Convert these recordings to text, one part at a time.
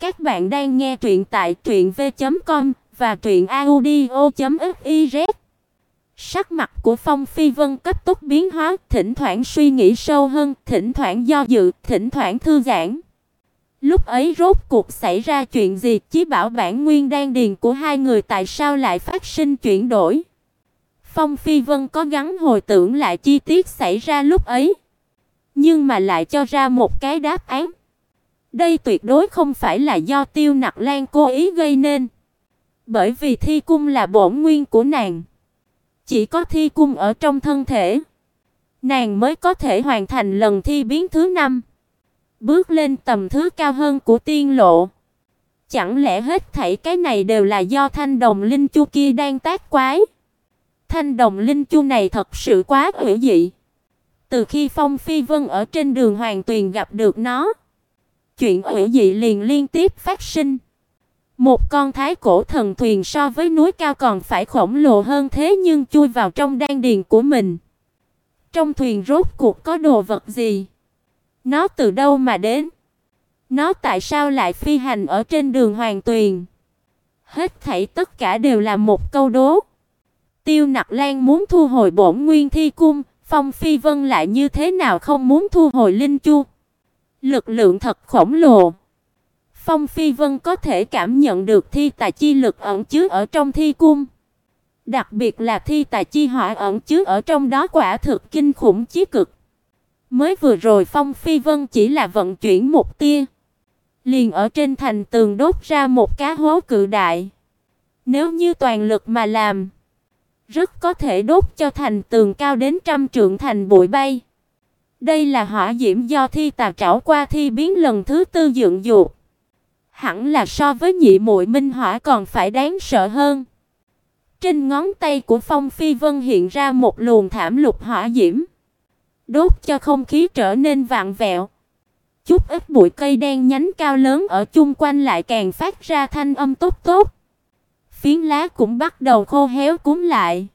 Các bạn đang nghe truyện tại truyệnv.com và truyệnaudio.fiz. Sắc mặt của Phong Phi Vân cấp tốc biến hóa, thỉnh thoảng suy nghĩ sâu hơn, thỉnh thoảng do dự, thỉnh thoảng thư giãn. Lúc ấy rốt cuộc xảy ra chuyện gì, chí bảo bản nguyên đan điền của hai người tại sao lại phát sinh chuyển đổi? Phong Phi Vân có gắng hồi tưởng lại chi tiết xảy ra lúc ấy, nhưng mà lại cho ra một cái đáp án. Đây tuyệt đối không phải là do Tiêu Nặc Lan cố ý gây nên, bởi vì thi cung là bổn nguyên của nàng. Chỉ có thi cung ở trong thân thể, nàng mới có thể hoàn thành lần thi biến thứ năm, bước lên tầm thứ cao hơn của tiên lộ. Chẳng lẽ hết thảy cái này đều là do Thanh Đồng Linh Chu kia đang tác quái? Thanh Đồng Linh Chu này thật sự quá hữu dị. Từ khi Phong Phi Vân ở trên đường Hoàng Tuyền gặp được nó, chuyện hủy dị liền liên tiếp phát sinh. Một con thái cổ thần thuyền so với núi cao còn phải khổng lồ hơn thế nhưng chui vào trong đan điền của mình. Trong thuyền rốt cuộc có đồ vật gì? Nó từ đâu mà đến? Nó tại sao lại phi hành ở trên đường Hoàng Tuyền? Hết thảy tất cả đều là một câu đố. Tiêu Nặc Lan muốn thu hồi bổn nguyên thi cung, Phong Phi Vân lại như thế nào không muốn thu hồi linh chu? Lực lượng thật khổng lồ. Phong Phi Vân có thể cảm nhận được thi tài chi lực ẩn chứa ở trong thi cung. Đặc biệt là thi tài chi hỏa ẩn chứa ở trong đó quả thực kinh khủng chí cực. Mới vừa rồi Phong Phi Vân chỉ là vận chuyển một tia, liền ở trên thành tường đốt ra một cá hố cự đại. Nếu như toàn lực mà làm, rất có thể đốt cho thành tường cao đến trăm trượng thành bụi bay. Đây là hỏa diễm do thi tà trảo qua thi biến lần thứ tư dựng dục. Hẳn là so với nhị muội minh hỏa còn phải đáng sợ hơn. Trên ngón tay của Phong Phi Vân hiện ra một luồng thảm lục hỏa diễm, đốt cho không khí trở nên vặn vẹo. Chút ít bụi cây đen nhánh cao lớn ở chung quanh lại càng phát ra thanh âm tốt tốt. Phiến lá cũng bắt đầu khô héo cúm lại.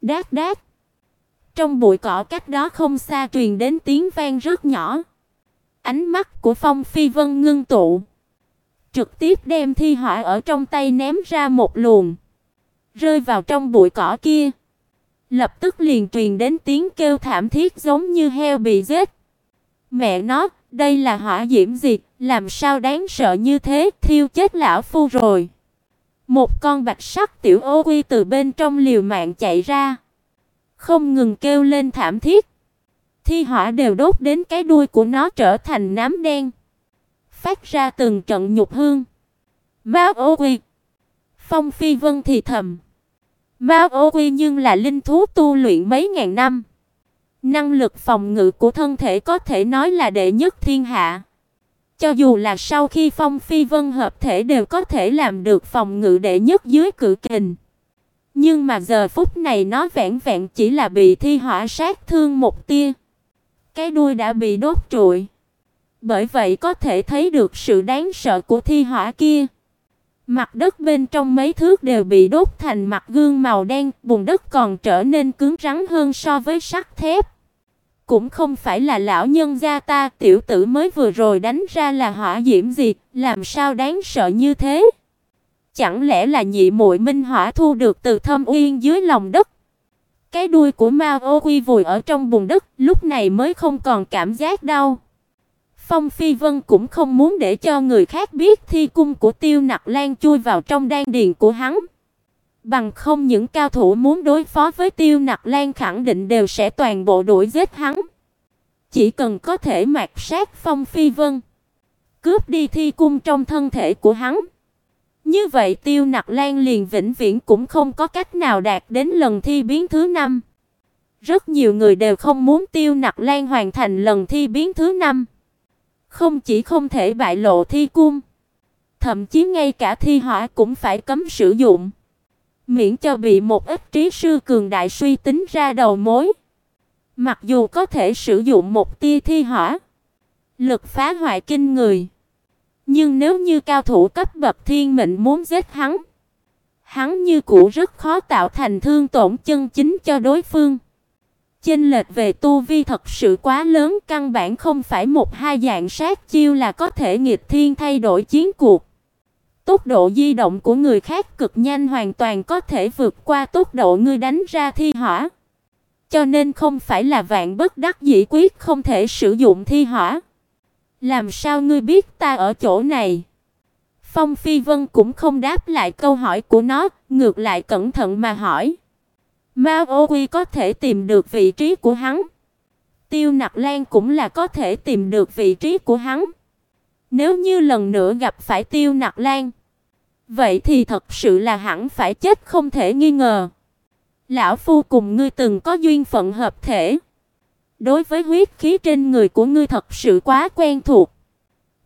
Đát đát. Trong bụi cỏ cách đó không xa truyền đến tiếng vang rất nhỏ. Ánh mắt của Phong Phi Vân ngưng tụ, trực tiếp đem thi hỏa ở trong tay ném ra một luồng, rơi vào trong bụi cỏ kia. Lập tức liền truyền đến tiếng kêu thảm thiết giống như heo bị giết. Mẹ nó, đây là hỏa diễm gì, làm sao đáng sợ như thế, thiêu chết lão phu rồi. Một con bạch sắc tiểu ô quy từ bên trong liều mạng chạy ra không ngừng kêu lên thảm thiết. Thi hỏa đều đốt đến cái đuôi của nó trở thành nám đen, phát ra từng trận nhục hương. Mao Ô Quy. Phong Phi Vân thì thầm. Mao Ô Quy nhưng là linh thú tu luyện mấy ngàn năm. Năng lực phòng ngự của thân thể có thể nói là đệ nhất thiên hạ. Cho dù là sau khi Phong Phi Vân hợp thể đều có thể làm được phòng ngự đệ nhất dưới cự kình. Nhưng mà giờ phút này nó vẹn vẹn chỉ là bị thi hỏa sát thương một tia. Cái đuôi đã bị đốt trụi. Bởi vậy có thể thấy được sự đáng sợ của thi hỏa kia. Mặt đất bên trong mấy thước đều bị đốt thành mặt gương màu đen, bùn đất còn trở nên cứng rắn hơn so với sắt thép. Cũng không phải là lão nhân gia ta, tiểu tử mới vừa rồi đánh ra là hỏa diễm gì, làm sao đáng sợ như thế? Chẳng lẽ là nhị muội minh hỏa thu được từ thâm uyên dưới lòng đất? Cái đuôi của Mao Ô Quy vùi ở trong bùn đất, lúc này mới không còn cảm giác đau. Phong Phi Vân cũng không muốn để cho người khác biết thi cung của Tiêu Nặc Lan chui vào trong đan điền của hắn. Bằng không những cao thủ muốn đối phó với Tiêu Nặc Lan khẳng định đều sẽ toàn bộ đuổi giết hắn. Chỉ cần có thể mạt sát Phong Phi Vân, cướp đi thi cung trong thân thể của hắn, như vậy Tiêu Nặc Lan liền vĩnh viễn cũng không có cách nào đạt đến lần thi biến thứ năm. Rất nhiều người đều không muốn Tiêu Nặc Lan hoàn thành lần thi biến thứ năm. Không chỉ không thể bại lộ thi cung, thậm chí ngay cả thi hỏa cũng phải cấm sử dụng, miễn cho bị một ít trí sư cường đại suy tính ra đầu mối. Mặc dù có thể sử dụng một tia thi hỏa, lực phá hoại kinh người, nhưng nếu như cao thủ cấp bậc thiên mệnh muốn giết hắn, hắn như cũ rất khó tạo thành thương tổn chân chính cho đối phương. chênh lệch về tu vi thật sự quá lớn, căn bản không phải một hai dạng sát chiêu là có thể nghịch thiên thay đổi chiến cuộc. Tốc độ di động của người khác cực nhanh hoàn toàn có thể vượt qua tốc độ ngươi đánh ra thi hỏa. Cho nên không phải là vạn bất đắc dĩ quyết không thể sử dụng thi hỏa. Làm sao ngươi biết ta ở chỗ này? Phong Phi Vân cũng không đáp lại câu hỏi của nó, ngược lại cẩn thận mà hỏi. Mao Ô Quy có thể tìm được vị trí của hắn. Tiêu Nặc Lan cũng là có thể tìm được vị trí của hắn. Nếu như lần nữa gặp phải Tiêu Nặc Lan, vậy thì thật sự là hẳn phải chết không thể nghi ngờ. Lão phu cùng ngươi từng có duyên phận hợp thể. Đối với huyết khí trên người của ngươi thật sự quá quen thuộc.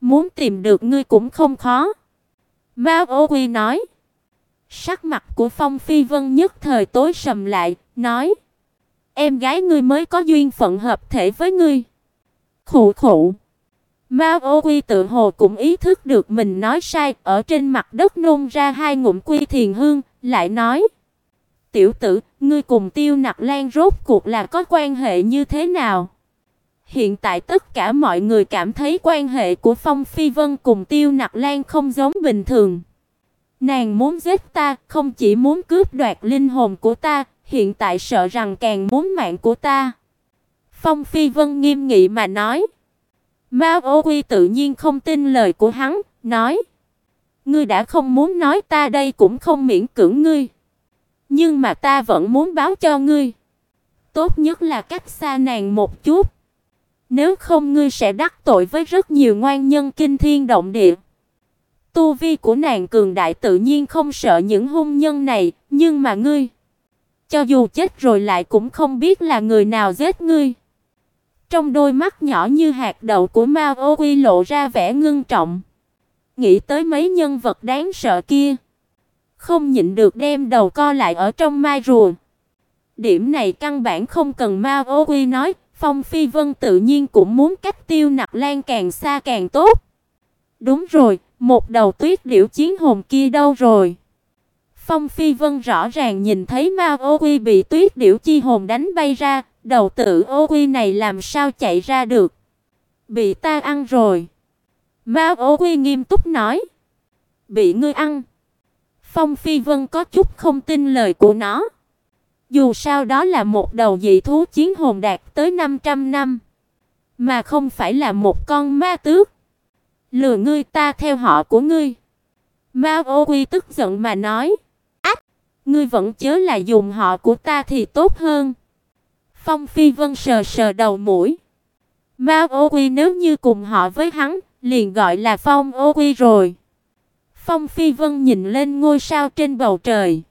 Muốn tìm được ngươi cũng không khó. Mao Ô Quy nói. Sắc mặt của Phong Phi Vân nhất thời tối sầm lại, nói: "Em gái ngươi mới có duyên phận hợp thể với ngươi." Khụ khụ. Mao Ô Quy tự hồ cũng ý thức được mình nói sai, ở trên mặt đất nôn ra hai ngụm quy thiền hương, lại nói: "Tiểu tử, ngươi cùng Tiêu Nặc Lan rốt cuộc là có quan hệ như thế nào?" Hiện tại tất cả mọi người cảm thấy quan hệ của Phong Phi Vân cùng Tiêu Nặc Lan không giống bình thường. Nàng muốn giết ta, không chỉ muốn cướp đoạt linh hồn của ta, hiện tại sợ rằng càng muốn mạng của ta. Phong Phi Vân nghiêm nghị mà nói. Mao Ô Quy tự nhiên không tin lời của hắn, nói: "Ngươi đã không muốn nói ta đây cũng không miễn cưỡng ngươi, nhưng mà ta vẫn muốn báo cho ngươi. Tốt nhất là cách xa nàng một chút, nếu không ngươi sẽ đắc tội với rất nhiều ngoan nhân kinh thiên động địa." Tu vi của nàng cường đại tự nhiên không sợ những hung nhân này, nhưng mà ngươi, cho dù chết rồi lại cũng không biết là người nào giết ngươi. Trong đôi mắt nhỏ như hạt đậu của Mao Ô Quy lộ ra vẻ ngưng trọng. Nghĩ tới mấy nhân vật đáng sợ kia, không nhịn được đem đầu co lại ở trong mai rùa. Điểm này căn bản không cần Mao Ô Quy nói, Phong Phi Vân tự nhiên cũng muốn cách Tiêu Nặc Lan càng xa càng tốt. Đúng rồi, một đầu tuyết điểu chiến hồn kia đâu rồi? Phong Phi Vân rõ ràng nhìn thấy Ma Ô Quy bị tuyết điểu chi hồn đánh bay ra, đầu tử Ô Quy này làm sao chạy ra được? Bị ta ăn rồi. Ma Ô Quy nghiêm túc nói. Bị ngươi ăn. Phong Phi Vân có chút không tin lời của nó. Dù sao đó là một đầu dị thú chiến hồn đạt tới 500 năm, mà không phải là một con ma tước. Lừa ngươi ta theo họ của ngươi. Mao Ô Quy tức giận mà nói. Ách, ngươi vẫn chớ là dùng họ của ta thì tốt hơn. Phong Phi Vân sờ sờ đầu mũi. Mao Ô Quy nếu như cùng họ với hắn, liền gọi là Phong Ô Quy rồi. Phong Phi Vân nhìn lên ngôi sao trên bầu trời.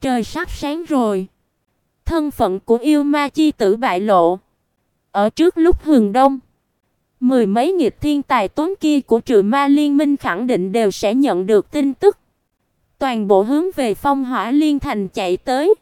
Trời sắp sáng rồi. Thân phận của yêu ma chi tử bại lộ. Ở trước lúc hừng đông, Mười mấy nghịch thiên tài tốn kia của Trừ Ma Liên Minh khẳng định đều sẽ nhận được tin tức. Toàn bộ hướng về Phong Hỏa Liên Thành chạy tới.